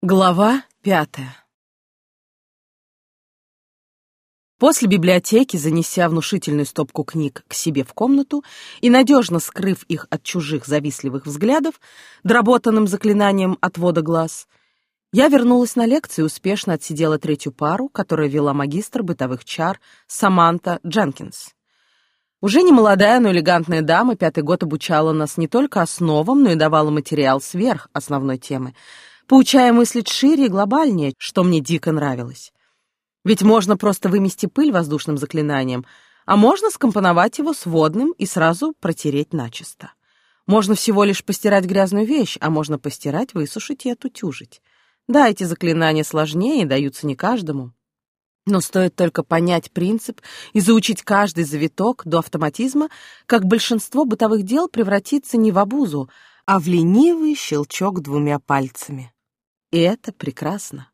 Глава пятая После библиотеки, занеся внушительную стопку книг к себе в комнату и надежно скрыв их от чужих завистливых взглядов, доработанным заклинанием отвода глаз, я вернулась на лекцию и успешно отсидела третью пару, которую вела магистр бытовых чар Саманта Дженкинс. Уже не молодая, но элегантная дама пятый год обучала нас не только основам, но и давала материал сверх основной темы — поучая мыслить шире и глобальнее, что мне дико нравилось. Ведь можно просто вымести пыль воздушным заклинанием, а можно скомпоновать его с водным и сразу протереть начисто. Можно всего лишь постирать грязную вещь, а можно постирать, высушить и отутюжить. Да, эти заклинания сложнее и даются не каждому. Но стоит только понять принцип и заучить каждый завиток до автоматизма, как большинство бытовых дел превратится не в обузу, а в ленивый щелчок двумя пальцами. И это прекрасно.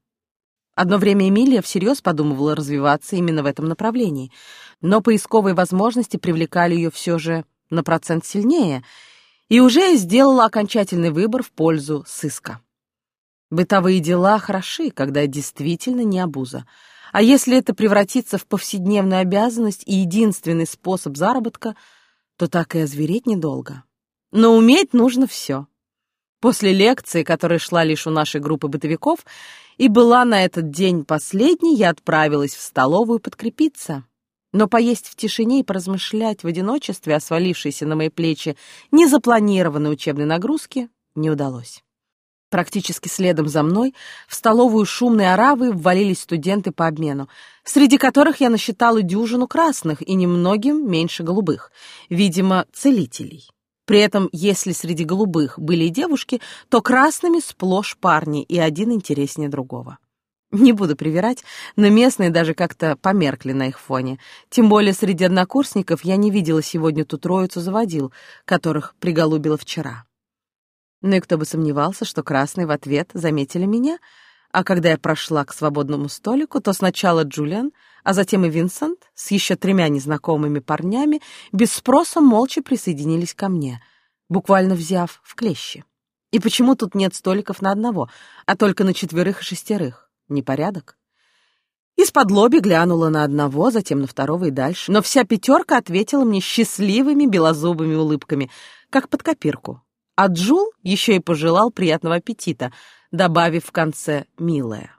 Одно время Эмилия всерьез подумывала развиваться именно в этом направлении, но поисковые возможности привлекали ее все же на процент сильнее, и уже сделала окончательный выбор в пользу сыска. Бытовые дела хороши, когда действительно не обуза, а если это превратится в повседневную обязанность и единственный способ заработка, то так и озвереть недолго. Но уметь нужно все. После лекции, которая шла лишь у нашей группы бытовиков, и была на этот день последней, я отправилась в столовую подкрепиться. Но поесть в тишине и поразмышлять в одиночестве о свалившейся на мои плечи незапланированной учебной нагрузке не удалось. Практически следом за мной в столовую шумной оравы ввалились студенты по обмену, среди которых я насчитала дюжину красных и немногим меньше голубых, видимо, целителей. При этом, если среди голубых были и девушки, то красными сплошь парни, и один интереснее другого. Не буду привирать, но местные даже как-то померкли на их фоне. Тем более среди однокурсников я не видела сегодня ту троицу заводил, которых приголубила вчера. Ну и кто бы сомневался, что красные в ответ заметили меня, а когда я прошла к свободному столику, то сначала Джулиан, а затем и Винсент с еще тремя незнакомыми парнями без спроса молча присоединились ко мне, буквально взяв в клещи. И почему тут нет столиков на одного, а только на четверых и шестерых? Непорядок? Из-под лоби глянула на одного, затем на второго и дальше, но вся пятерка ответила мне счастливыми белозубыми улыбками, как под копирку. А Джул еще и пожелал приятного аппетита, добавив в конце «милая».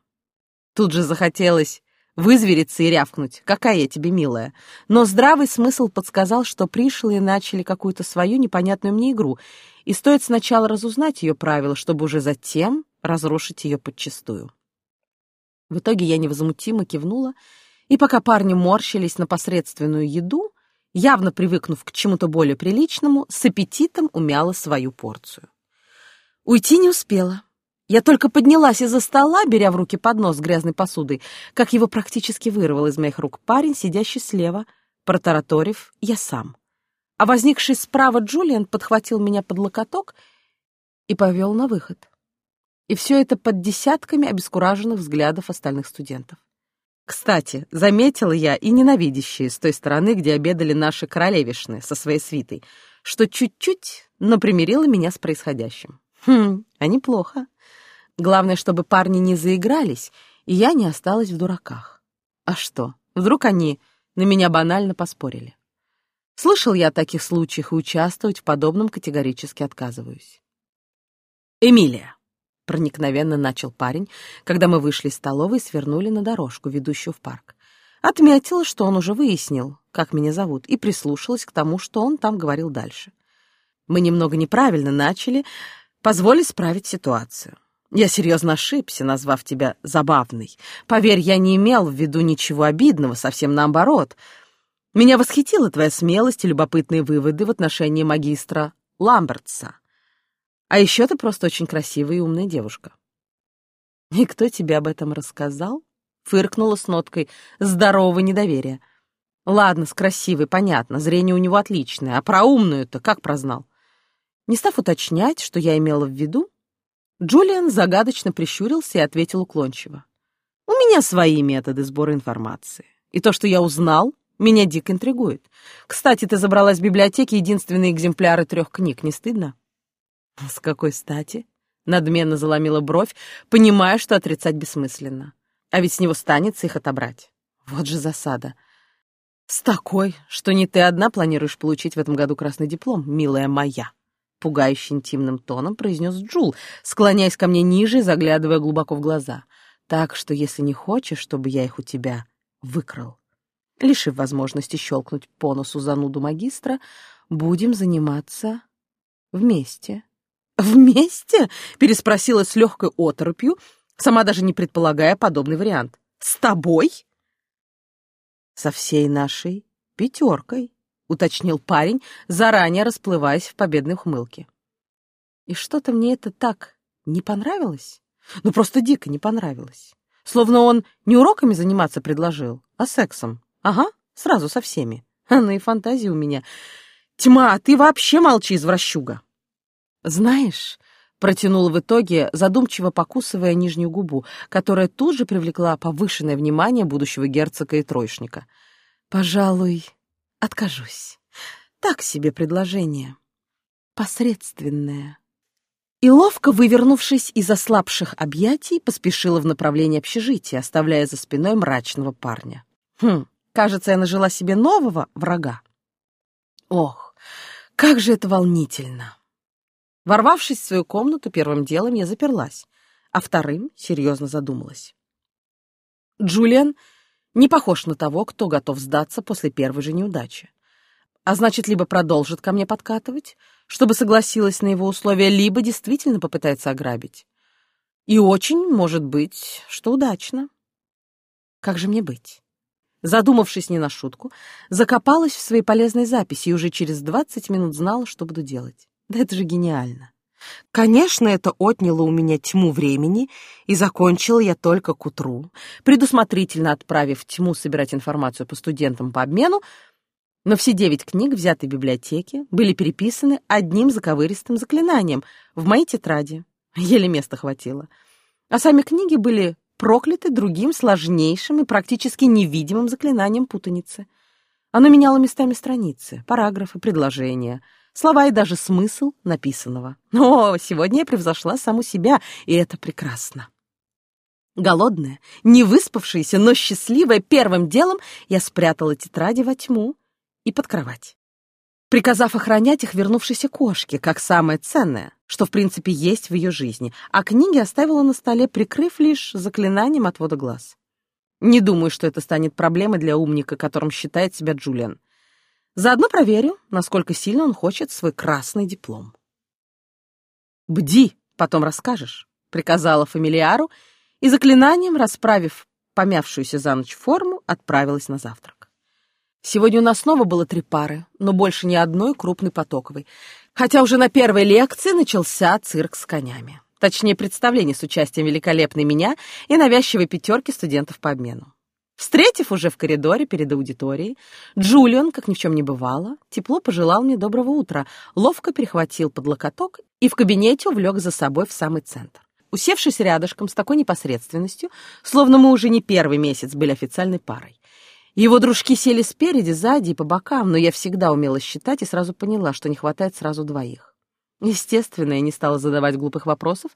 Тут же захотелось вызвериться и рявкнуть, какая я тебе милая. Но здравый смысл подсказал, что пришлые начали какую-то свою непонятную мне игру, и стоит сначала разузнать ее правила, чтобы уже затем разрушить ее подчистую. В итоге я невозмутимо кивнула, и пока парни морщились на посредственную еду, явно привыкнув к чему-то более приличному, с аппетитом умяла свою порцию. Уйти не успела. Я только поднялась из-за стола, беря в руки поднос с грязной посудой, как его практически вырвал из моих рук парень, сидящий слева, протараторив «я сам». А возникший справа Джулиан подхватил меня под локоток и повел на выход. И все это под десятками обескураженных взглядов остальных студентов. Кстати, заметила я и ненавидящие с той стороны, где обедали наши королевишны со своей свитой, что чуть-чуть, но примирила меня с происходящим. Хм, а неплохо. Главное, чтобы парни не заигрались, и я не осталась в дураках. А что, вдруг они на меня банально поспорили? Слышал я о таких случаях и участвовать в подобном категорически отказываюсь. «Эмилия», — проникновенно начал парень, когда мы вышли из столовой и свернули на дорожку, ведущую в парк. Отметила, что он уже выяснил, как меня зовут, и прислушалась к тому, что он там говорил дальше. Мы немного неправильно начали, позволь исправить ситуацию. Я серьезно ошибся, назвав тебя забавной. Поверь, я не имел в виду ничего обидного, совсем наоборот. Меня восхитила твоя смелость и любопытные выводы в отношении магистра Ламбертса. А еще ты просто очень красивая и умная девушка. И кто тебе об этом рассказал? Фыркнула с ноткой здорового недоверия. Ладно, с красивой, понятно, зрение у него отличное, а про умную-то как прознал? Не став уточнять, что я имела в виду, Джулиан загадочно прищурился и ответил уклончиво. «У меня свои методы сбора информации. И то, что я узнал, меня дико интригует. Кстати, ты забрала из библиотеки единственные экземпляры трех книг, не стыдно?» «С какой стати?» Надменно заломила бровь, понимая, что отрицать бессмысленно. А ведь с него станется их отобрать. Вот же засада. С такой, что не ты одна планируешь получить в этом году красный диплом, милая моя. Пугающе интимным тоном произнес Джул, склоняясь ко мне ниже и заглядывая глубоко в глаза. Так что, если не хочешь, чтобы я их у тебя выкрал, лишив возможности щелкнуть по носу зануду магистра, будем заниматься вместе. «Вместе?» — переспросила с легкой оторопью, сама даже не предполагая подобный вариант. «С тобой?» «Со всей нашей пятеркой», — уточнил парень, заранее расплываясь в победной ухмылке. И что-то мне это так не понравилось. Ну, просто дико не понравилось. Словно он не уроками заниматься предложил, а сексом. Ага, сразу со всеми. А ну и фантазии у меня. Тьма, ты вообще молчи, извращуга. Знаешь, протянула в итоге, задумчиво покусывая нижнюю губу, которая тут же привлекла повышенное внимание будущего герцога и троечника. «Пожалуй, откажусь. Так себе предложение. Посредственное». И ловко вывернувшись из ослабших объятий, поспешила в направлении общежития, оставляя за спиной мрачного парня. Хм, кажется, я нажила себе нового врага. Ох, как же это волнительно! Ворвавшись в свою комнату, первым делом я заперлась, а вторым серьезно задумалась. Джулиан не похож на того, кто готов сдаться после первой же неудачи. А значит, либо продолжит ко мне подкатывать, чтобы согласилась на его условия, либо действительно попытается ограбить. И очень, может быть, что удачно. Как же мне быть? Задумавшись не на шутку, закопалась в свои полезные записи и уже через двадцать минут знала, что буду делать. Да это же гениально. Конечно, это отняло у меня тьму времени, и закончила я только к утру, предусмотрительно отправив тьму собирать информацию по студентам по обмену, но все девять книг, взятые в библиотеке, были переписаны одним заковыристым заклинанием в моей тетради. Еле места хватило. А сами книги были прокляты другим сложнейшим и практически невидимым заклинанием путаницы. Оно меняло местами страницы, параграфы, предложения — слова и даже смысл написанного. О, сегодня я превзошла саму себя, и это прекрасно. Голодная, не выспавшаяся, но счастливая, первым делом я спрятала тетради во тьму и под кровать, приказав охранять их вернувшейся кошке, как самое ценное, что в принципе есть в ее жизни, а книги оставила на столе, прикрыв лишь заклинанием отвода глаз. Не думаю, что это станет проблемой для умника, которым считает себя Джулиан. Заодно проверю, насколько сильно он хочет свой красный диплом. «Бди, потом расскажешь», — приказала фамилиару, и заклинанием, расправив помявшуюся за ночь форму, отправилась на завтрак. Сегодня у нас снова было три пары, но больше ни одной крупной потоковой, хотя уже на первой лекции начался цирк с конями. Точнее, представление с участием великолепной меня и навязчивой пятерки студентов по обмену. Встретив уже в коридоре перед аудиторией, Джулиан, как ни в чем не бывало, тепло пожелал мне доброго утра, ловко перехватил под локоток и в кабинете увлек за собой в самый центр. Усевшись рядышком с такой непосредственностью, словно мы уже не первый месяц были официальной парой. Его дружки сели спереди, сзади и по бокам, но я всегда умела считать и сразу поняла, что не хватает сразу двоих. Естественно, я не стала задавать глупых вопросов,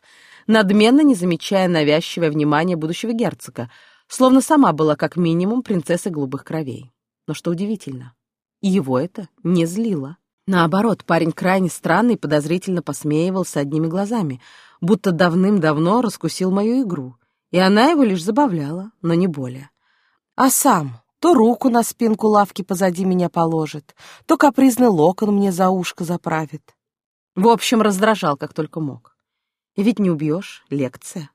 надменно не замечая навязчивое внимание будущего герцога, словно сама была как минимум принцессой голубых кровей. Но что удивительно, его это не злило. Наоборот, парень крайне странный и подозрительно посмеивался одними глазами, будто давным-давно раскусил мою игру, и она его лишь забавляла, но не более. А сам то руку на спинку лавки позади меня положит, то капризный локон мне за ушко заправит. В общем, раздражал, как только мог. И ведь не убьешь, лекция.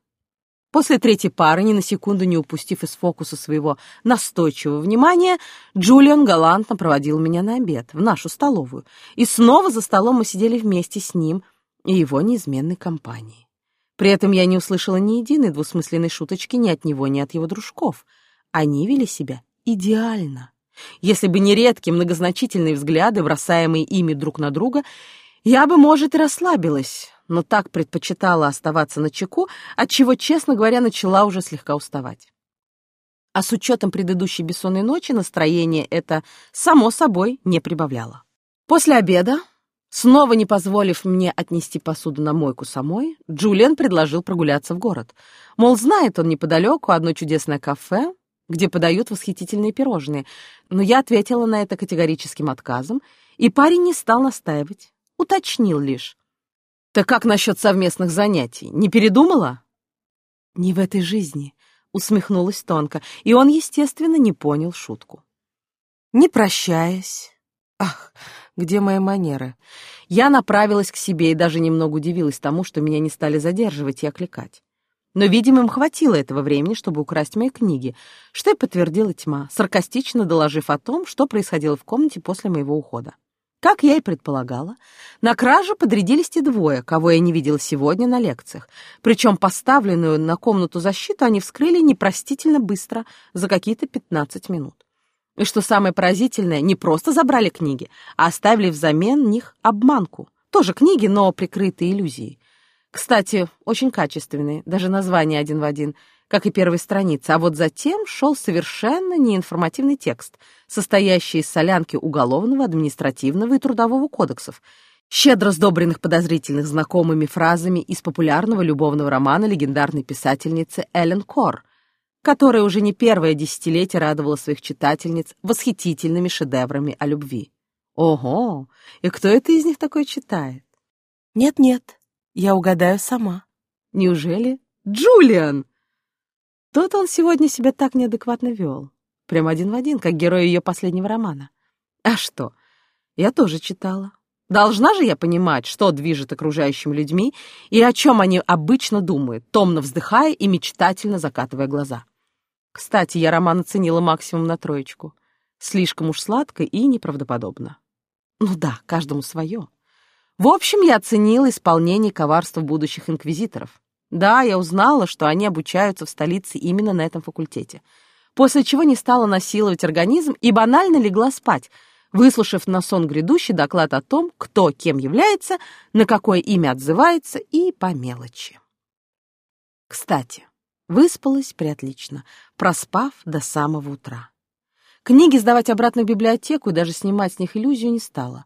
После третьей пары, ни на секунду не упустив из фокуса своего настойчивого внимания, Джулиан галантно проводил меня на обед, в нашу столовую, и снова за столом мы сидели вместе с ним и его неизменной компанией. При этом я не услышала ни единой двусмысленной шуточки ни от него, ни от его дружков. Они вели себя идеально. Если бы не редкие многозначительные взгляды, бросаемые ими друг на друга, я бы, может, и расслабилась, но так предпочитала оставаться на чеку, отчего, честно говоря, начала уже слегка уставать. А с учетом предыдущей бессонной ночи настроение это, само собой, не прибавляло. После обеда, Снова не позволив мне отнести посуду на мойку самой, Джулиан предложил прогуляться в город. Мол, знает он неподалеку одно чудесное кафе, где подают восхитительные пирожные, но я ответила на это категорическим отказом, и парень не стал настаивать, уточнил лишь. «Так как насчет совместных занятий? Не передумала?» «Не в этой жизни», — усмехнулась тонко, и он, естественно, не понял шутку. Не прощаясь, ах, где мои манеры? Я направилась к себе и даже немного удивилась тому, что меня не стали задерживать и окликать. Но, видимо, им хватило этого времени, чтобы украсть мои книги, что и подтвердила тьма, саркастично доложив о том, что происходило в комнате после моего ухода. Как я и предполагала, на кражу подрядились те двое, кого я не видела сегодня на лекциях. Причем поставленную на комнату защиту они вскрыли непростительно быстро, за какие-то 15 минут. И что самое поразительное, не просто забрали книги, а оставили взамен них обманку. Тоже книги, но прикрытые иллюзией. Кстати, очень качественные, даже название один в один, как и первая страница. А вот затем шел совершенно неинформативный текст, состоящий из солянки уголовного, административного и трудового кодексов, щедро сдобренных подозрительных знакомыми фразами из популярного любовного романа легендарной писательницы Эллен Кор — которая уже не первое десятилетие радовала своих читательниц восхитительными шедеврами о любви. Ого! И кто это из них такой читает? Нет-нет, я угадаю сама. Неужели? Джулиан! Тот он сегодня себя так неадекватно вел. Прям один в один, как герой ее последнего романа. А что? Я тоже читала. Должна же я понимать, что движет окружающими людьми и о чем они обычно думают, томно вздыхая и мечтательно закатывая глаза. Кстати, я роман оценила максимум на троечку. Слишком уж сладко и неправдоподобно. Ну да, каждому свое. В общем, я оценила исполнение коварства будущих инквизиторов. Да, я узнала, что они обучаются в столице именно на этом факультете. После чего не стала насиловать организм и банально легла спать, выслушав на сон грядущий доклад о том, кто кем является, на какое имя отзывается и по мелочи. Кстати, Выспалась приотлично, проспав до самого утра. Книги сдавать обратно в библиотеку и даже снимать с них иллюзию не стала.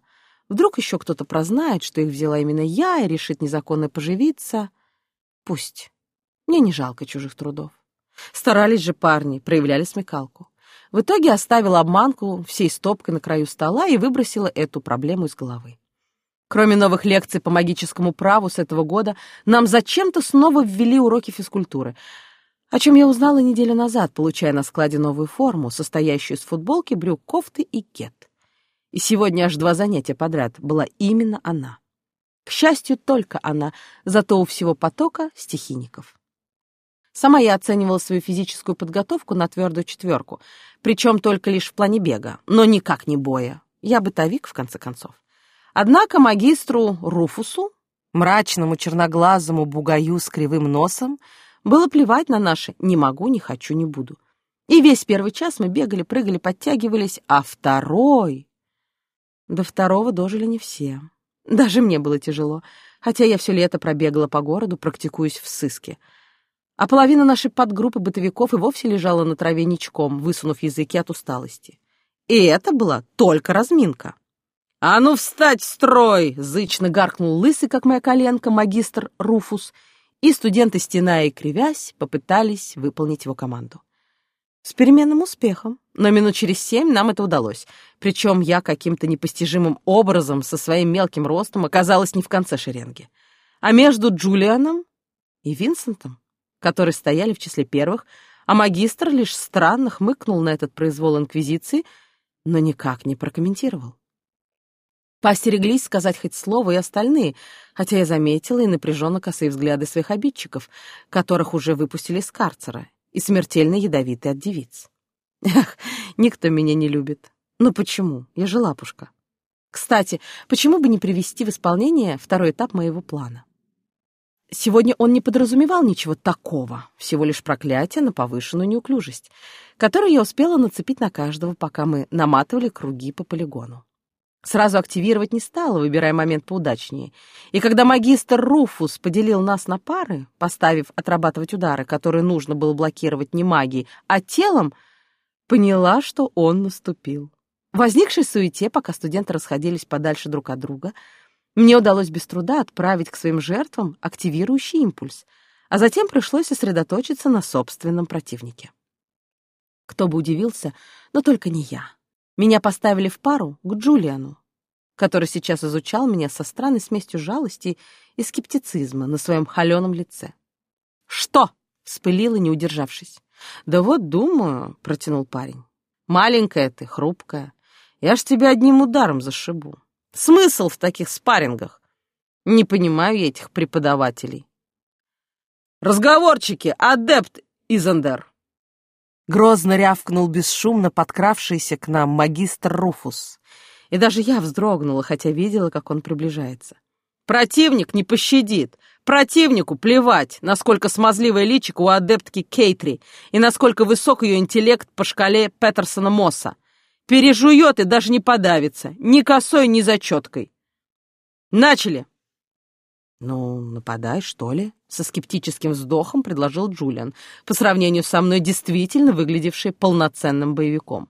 Вдруг еще кто-то прознает, что их взяла именно я и решит незаконно поживиться. Пусть. Мне не жалко чужих трудов. Старались же парни, проявляли смекалку. В итоге оставила обманку всей стопкой на краю стола и выбросила эту проблему из головы. Кроме новых лекций по магическому праву с этого года, нам зачем-то снова ввели уроки физкультуры — о чем я узнала неделю назад, получая на складе новую форму, состоящую из футболки, брюк, кофты и кет. И сегодня аж два занятия подряд была именно она. К счастью, только она, зато у всего потока стихийников. Сама я оценивала свою физическую подготовку на твердую четверку, причем только лишь в плане бега, но никак не боя. Я бытовик, в конце концов. Однако магистру Руфусу, мрачному черноглазому бугаю с кривым носом, было плевать на наши «не могу, не хочу, не буду». И весь первый час мы бегали, прыгали, подтягивались, а второй... До второго дожили не все. Даже мне было тяжело, хотя я все лето пробегала по городу, практикуясь в сыске. А половина нашей подгруппы бытовиков и вовсе лежала на траве ничком, высунув языки от усталости. И это была только разминка. «А ну встать в строй!» — зычно гаркнул лысый, как моя коленка, магистр Руфус — и студенты, стеная и кривясь, попытались выполнить его команду. С переменным успехом, но минут через семь нам это удалось, причем я каким-то непостижимым образом со своим мелким ростом оказалась не в конце шеренги, а между Джулианом и Винсентом, которые стояли в числе первых, а магистр лишь странно хмыкнул на этот произвол инквизиции, но никак не прокомментировал. Постереглись сказать хоть слово и остальные, хотя я заметила и напряженно косые взгляды своих обидчиков, которых уже выпустили из карцера, и смертельно ядовитые от девиц. Эх, никто меня не любит. Ну почему? Я же лапушка. Кстати, почему бы не привести в исполнение второй этап моего плана? Сегодня он не подразумевал ничего такого, всего лишь проклятие на повышенную неуклюжесть, которую я успела нацепить на каждого, пока мы наматывали круги по полигону. Сразу активировать не стала, выбирая момент поудачнее. И когда магистр Руфус поделил нас на пары, поставив отрабатывать удары, которые нужно было блокировать не магией, а телом, поняла, что он наступил. В возникшей суете, пока студенты расходились подальше друг от друга, Мне удалось без труда отправить к своим жертвам активирующий импульс, а затем пришлось сосредоточиться на собственном противнике. Кто бы удивился, но только не я. Меня поставили в пару к Джулиану, который сейчас изучал меня со странной смесью жалости и скептицизма на своем холеном лице. «Что?» — вспылила, не удержавшись. «Да вот думаю», — протянул парень. «Маленькая ты, хрупкая. Я ж тебя одним ударом зашибу. Смысл в таких спаррингах? Не понимаю я этих преподавателей. Разговорчики, адепт Изендер. Грозно рявкнул бесшумно подкравшийся к нам магистр Руфус. И даже я вздрогнула, хотя видела, как он приближается. Противник не пощадит. Противнику плевать, насколько смазливая личико у адептки Кейтри и насколько высок ее интеллект по шкале Петерсона Мосса. Пережует и даже не подавится, ни косой, ни зачеткой. Начали!» «Ну, нападай, что ли?» — со скептическим вздохом предложил Джулиан, по сравнению со мной действительно выглядевший полноценным боевиком.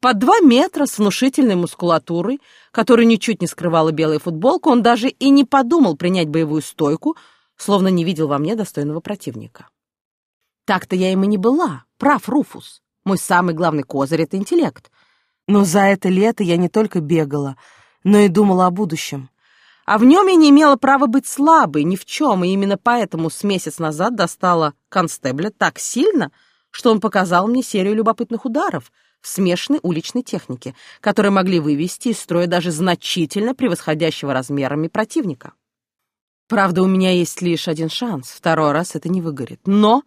Под два метра с внушительной мускулатурой, которую ничуть не скрывала белая футболка, он даже и не подумал принять боевую стойку, словно не видел во мне достойного противника. Так-то я и не была, прав Руфус. Мой самый главный козырь — это интеллект — но за это лето я не только бегала, но и думала о будущем. А в нем я не имела права быть слабой ни в чем, и именно поэтому с месяц назад достала констебля так сильно, что он показал мне серию любопытных ударов в смешанной уличной технике, которые могли вывести из строя даже значительно превосходящего размерами противника. Правда, у меня есть лишь один шанс, второй раз это не выгорит. Но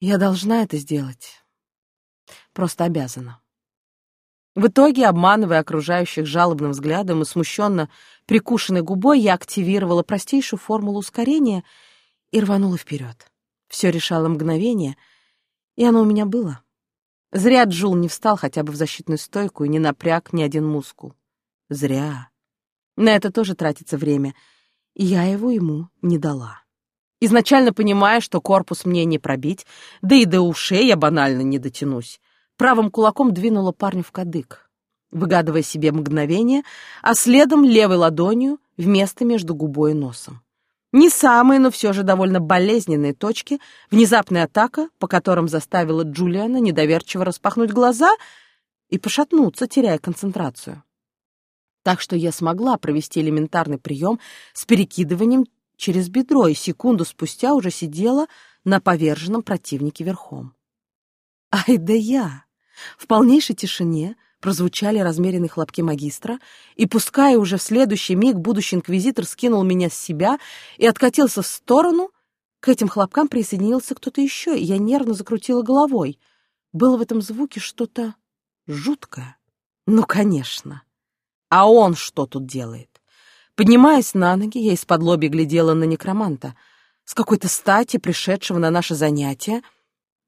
я должна это сделать. Просто обязана. В итоге, обманывая окружающих жалобным взглядом и смущенно прикушенной губой, я активировала простейшую формулу ускорения и рванула вперед. Все решало мгновение, и оно у меня было. Зря Джул не встал хотя бы в защитную стойку и не напряг ни один мускул. Зря. На это тоже тратится время, и я его ему не дала. Изначально понимая, что корпус мне не пробить, да и до ушей я банально не дотянусь, правым кулаком двинула парню в кадык, выгадывая себе мгновение, а следом левой ладонью в место между губой и носом. Не самые, но все же довольно болезненные точки, внезапная атака, по которым заставила Джулиана недоверчиво распахнуть глаза и пошатнуться, теряя концентрацию. Так что я смогла провести элементарный прием с перекидыванием через бедро и секунду спустя уже сидела на поверженном противнике верхом. Ай да я! В полнейшей тишине прозвучали размеренные хлопки магистра, и, пускай уже в следующий миг будущий инквизитор скинул меня с себя и откатился в сторону, к этим хлопкам присоединился кто-то еще, и я нервно закрутила головой. Было в этом звуке что-то жуткое. Ну, конечно. А он что тут делает? Поднимаясь на ноги, я из-под лоби глядела на некроманта, с какой-то стати пришедшего на наше занятие —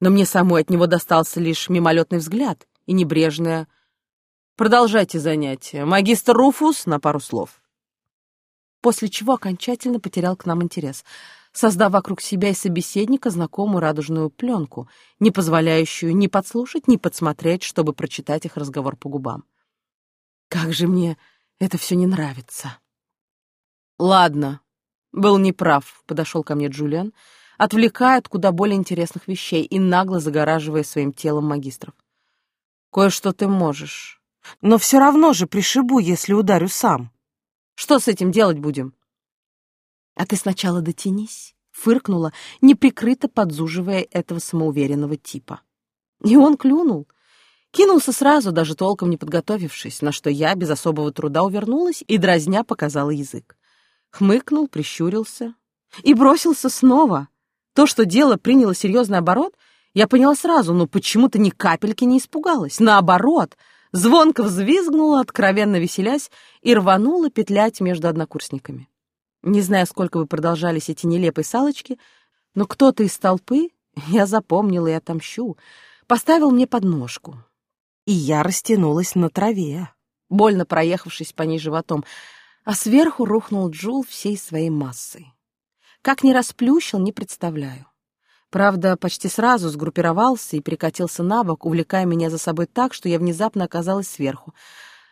но мне самой от него достался лишь мимолетный взгляд и небрежное «Продолжайте занятия. Магистр Руфус на пару слов». После чего окончательно потерял к нам интерес, создав вокруг себя и собеседника знакомую радужную пленку, не позволяющую ни подслушать, ни подсмотреть, чтобы прочитать их разговор по губам. Как же мне это все не нравится. «Ладно, был неправ», — подошел ко мне Джулиан, — отвлекая от куда более интересных вещей и нагло загораживая своим телом магистров. «Кое-что ты можешь. Но все равно же пришибу, если ударю сам. Что с этим делать будем?» «А ты сначала дотянись», — фыркнула, неприкрыто подзуживая этого самоуверенного типа. И он клюнул. Кинулся сразу, даже толком не подготовившись, на что я без особого труда увернулась и дразня показала язык. Хмыкнул, прищурился и бросился снова — то, что дело приняло серьезный оборот, я поняла сразу, но почему-то ни капельки не испугалась. Наоборот, звонко взвизгнула, откровенно веселясь, и рванула петлять между однокурсниками. Не знаю, сколько вы продолжались эти нелепые салочки, но кто-то из толпы, я запомнила и отомщу, поставил мне подножку. И я растянулась на траве, больно проехавшись по ней животом, а сверху рухнул Джул всей своей массой. Как ни расплющил, не представляю. Правда, почти сразу сгруппировался и перекатился на бок, увлекая меня за собой так, что я внезапно оказалась сверху,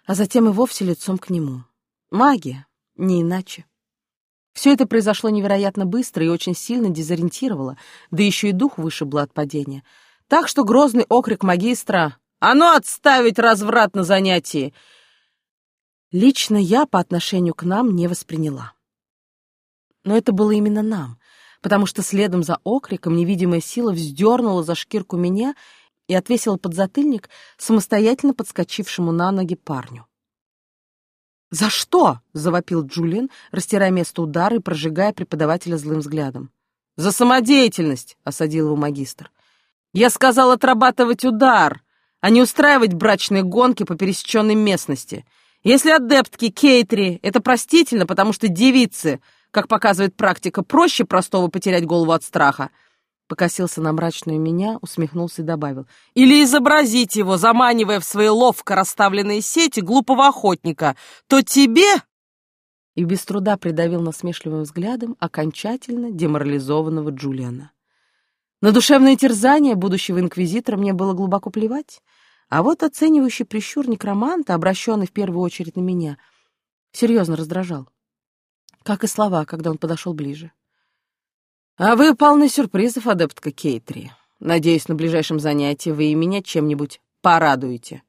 а затем и вовсе лицом к нему. Магия. Не иначе. Все это произошло невероятно быстро и очень сильно дезориентировало, да еще и дух вышибло от падения. Так что грозный окрик магистра «А ну отставить разврат на занятии!» лично я по отношению к нам не восприняла. Но это было именно нам, потому что следом за окриком невидимая сила вздернула за шкирку меня и отвесила подзатыльник самостоятельно подскочившему на ноги парню. «За что?» — завопил Джулиан, растирая место удара и прожигая преподавателя злым взглядом. «За самодеятельность!» — осадил его магистр. «Я сказал отрабатывать удар, а не устраивать брачные гонки по пересеченной местности. Если адептки Кейтри — это простительно, потому что девицы, как показывает практика, проще простого потерять голову от страха, покосился на мрачную меня, усмехнулся и добавил. «Или изобразить его, заманивая в свои ловко расставленные сети глупого охотника, то тебе...» И без труда придавил насмешливым взглядом окончательно деморализованного Джулиана. На душевное терзание будущего инквизитора мне было глубоко плевать, а вот оценивающий прищур некроманта, обращенный в первую очередь на меня, серьезно раздражал. Как и слова, когда он подошел ближе. «А вы полны сюрпризов, адептка Кейтри. Надеюсь, на ближайшем занятии вы и меня чем-нибудь порадуете».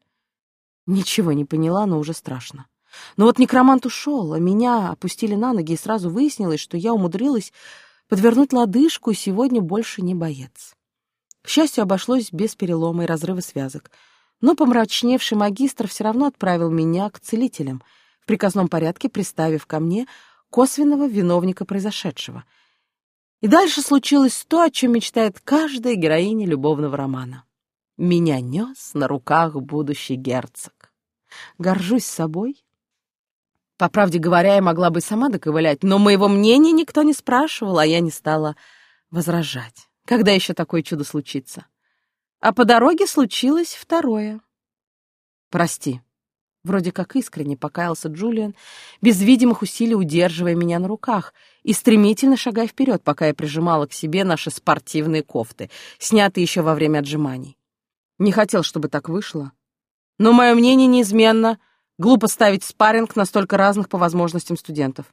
Ничего не поняла, но уже страшно. Но вот некромант ушел, а меня опустили на ноги, и сразу выяснилось, что я умудрилась подвернуть лодыжку и сегодня больше не боец. К счастью, обошлось без перелома и разрыва связок. Но помрачневший магистр все равно отправил меня к целителям, в приказном порядке приставив ко мне косвенного виновника произошедшего — и дальше случилось то, о чем мечтает каждая героиня любовного романа. Меня нес на руках будущий герцог. Горжусь собой. По правде говоря, я могла бы сама доковылять, но моего мнения никто не спрашивал, а я не стала возражать. Когда еще такое чудо случится? А по дороге случилось второе. Прости. Вроде как искренне покаялся Джулиан, без видимых усилий удерживая меня на руках и стремительно шагая вперед, пока я прижимала к себе наши спортивные кофты, снятые еще во время отжиманий. Не хотел, чтобы так вышло. Но мое мнение неизменно. Глупо ставить спарринг настолько разных по возможностям студентов.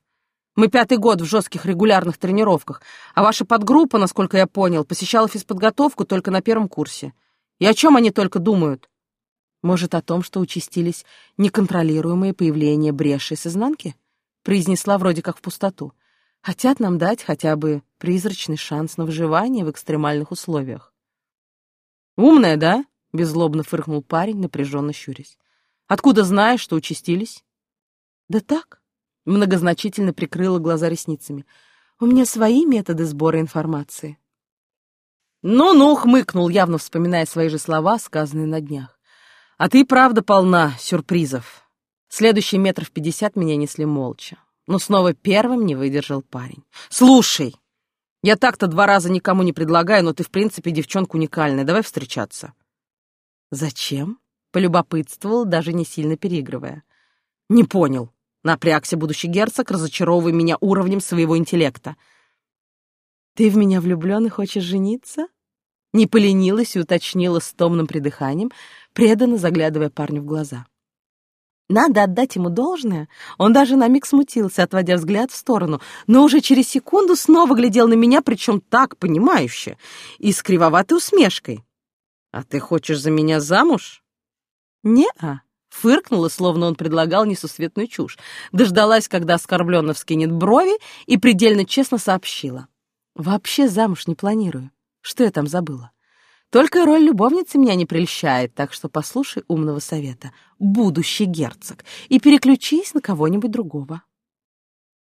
Мы пятый год в жестких регулярных тренировках, а ваша подгруппа, насколько я понял, посещала физподготовку только на первом курсе. И о чем они только думают? Может, о том, что участились неконтролируемые появления бреши с изнанки? Произнесла вроде как в пустоту. Хотят нам дать хотя бы призрачный шанс на выживание в экстремальных условиях. «Умная, да?» — беззлобно фыркнул парень, напряженно щурясь. «Откуда знаешь, что участились?» «Да так», — многозначительно прикрыла глаза ресницами. «У меня свои методы сбора информации». «Ну-ну», — хмыкнул, явно вспоминая свои же слова, сказанные на днях. А ты, правда, полна сюрпризов. Следующие метров пятьдесят меня несли молча. Но снова первым не выдержал парень. «Слушай, я так-то два раза никому не предлагаю, но ты, в принципе, девчонка уникальная. Давай встречаться». «Зачем?» — полюбопытствовал, даже не сильно переигрывая. «Не понял». Напрягся будущий герцог, разочаровывая меня уровнем своего интеллекта. «Ты в меня влюблен и хочешь жениться?» Не поленилась и уточнила с томным придыханием, преданно заглядывая парню в глаза. Надо отдать ему должное. Он даже на миг смутился, отводя взгляд в сторону, но уже через секунду снова глядел на меня, причем так понимающе и с кривоватой усмешкой. «А ты хочешь за меня замуж?» «Не-а», фыркнула, словно он предлагал несусветную чушь, дождалась, когда оскорбленно вскинет брови и предельно честно сообщила. «Вообще замуж не планирую. Что я там забыла?» Только роль любовницы меня не прельщает, так что послушай умного совета, будущий герцог, и переключись на кого-нибудь другого.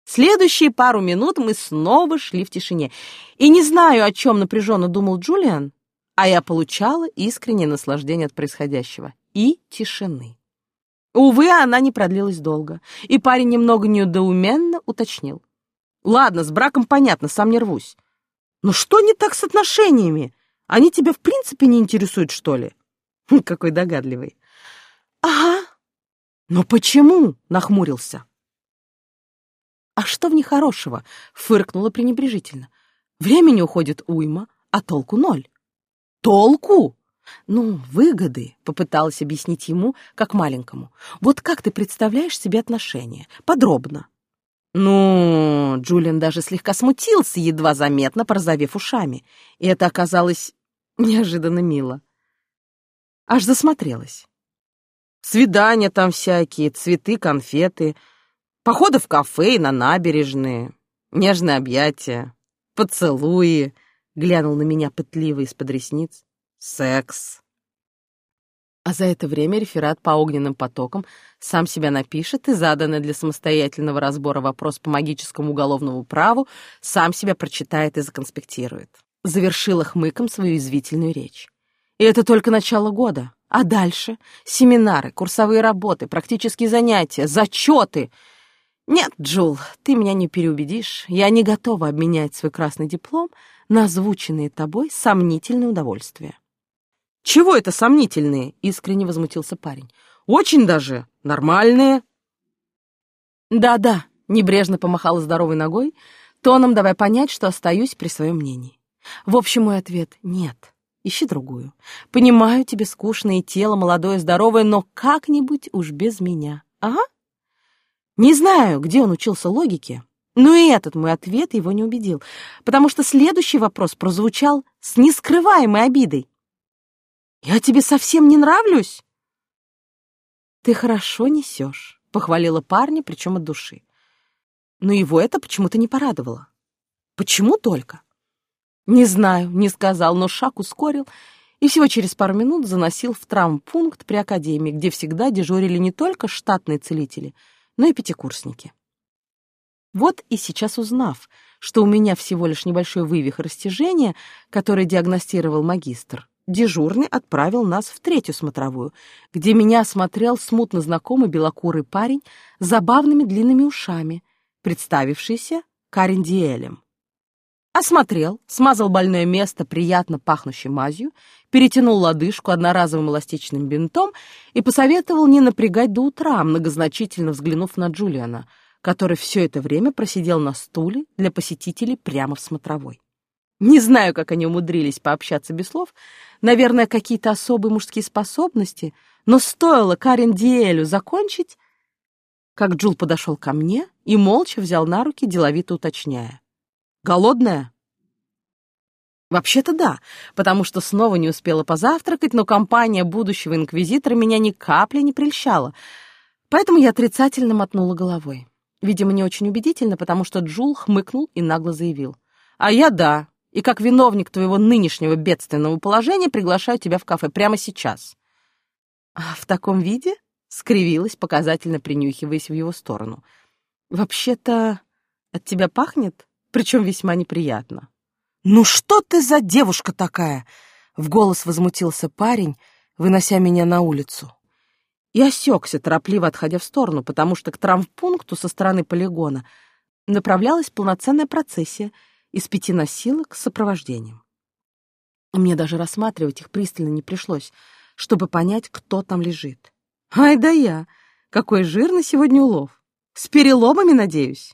Следующие пару минут мы снова шли в тишине. И не знаю, о чем напряженно думал Джулиан, а я получала искреннее наслаждение от происходящего и тишины. Увы, она не продлилась долго, и парень немного недоуменно уточнил. «Ладно, с браком понятно, сам не рвусь. Но что не так с отношениями? Они тебя в принципе не интересуют, что ли? Какой догадливый. Ага. Но почему? Нахмурился. А что в них хорошего? Фыркнула пренебрежительно. Времени уходит уйма, а толку ноль. Толку? Ну, выгоды, попыталась объяснить ему, как маленькому. Вот как ты представляешь себе отношения? Подробно. Ну, Джулиан даже слегка смутился, едва заметно порозовев ушами. И это оказалось неожиданно мило. Аж засмотрелась. Свидания там всякие, цветы, конфеты, походы в кафе и на набережные, нежные объятия, поцелуи, глянул на меня пытливо из-под ресниц. Секс. А за это время реферат по огненным потокам сам себя напишет и заданный для самостоятельного разбора вопрос по магическому уголовному праву сам себя прочитает и законспектирует. Завершила хмыком свою извительную речь. И это только начало года. А дальше? Семинары, курсовые работы, практические занятия, зачеты. Нет, Джул, ты меня не переубедишь. Я не готова обменять свой красный диплом на озвученные тобой сомнительные удовольствия. «Чего это сомнительные?» — искренне возмутился парень. «Очень даже нормальные». «Да-да», — небрежно помахала здоровой ногой, тоном давай понять, что остаюсь при своем мнении. В общем, мой ответ — нет. Ищи другую. Понимаю, тебе скучное тело, молодое, здоровое, но как-нибудь уж без меня. Ага. Не знаю, где он учился логике, но и этот мой ответ его не убедил, потому что следующий вопрос прозвучал с нескрываемой обидой. Я тебе совсем не нравлюсь?» «Ты хорошо несешь», — похвалила парня, причем от души. Но его это почему-то не порадовало. Почему только? Не знаю, не сказал, но шаг ускорил и всего через пару минут заносил в травмпункт при академии, где всегда дежурили не только штатные целители, но и пятикурсники. Вот и сейчас узнав, что у меня всего лишь небольшой вывих растяжения, который диагностировал магистр, дежурный отправил нас в третью смотровую, где меня осмотрел смутно знакомый белокурый парень с забавными длинными ушами, представившийся Карен Диэлем. Осмотрел, смазал больное место приятно пахнущей мазью, перетянул лодыжку одноразовым эластичным бинтом и посоветовал не напрягать до утра, многозначительно взглянув на Джулиана, который все это время просидел на стуле для посетителей прямо в смотровой. Не знаю, как они умудрились пообщаться без слов, наверное, какие-то особые мужские способности, но стоило Карен Диэлю закончить, как Джул подошел ко мне и молча взял на руки, деловито уточняя. «Голодная?» Вообще-то да, потому что снова не успела позавтракать, но компания будущего инквизитора меня ни капли не прельщала, поэтому я отрицательно мотнула головой. Видимо, не очень убедительно, потому что Джул хмыкнул и нагло заявил. «А я да, и как виновник твоего нынешнего бедственного положения приглашаю тебя в кафе прямо сейчас». А «В таком виде?» — скривилась, показательно принюхиваясь в его сторону. «Вообще-то от тебя пахнет, причем весьма неприятно». «Ну что ты за девушка такая?» — в голос возмутился парень, вынося меня на улицу. И осекся, торопливо отходя в сторону, потому что к травмпункту со стороны полигона направлялась полноценная процессия — из пяти носилок с сопровождением. Мне даже рассматривать их пристально не пришлось, чтобы понять, кто там лежит. Ай да я! Какой жирный сегодня улов! С переломами, надеюсь?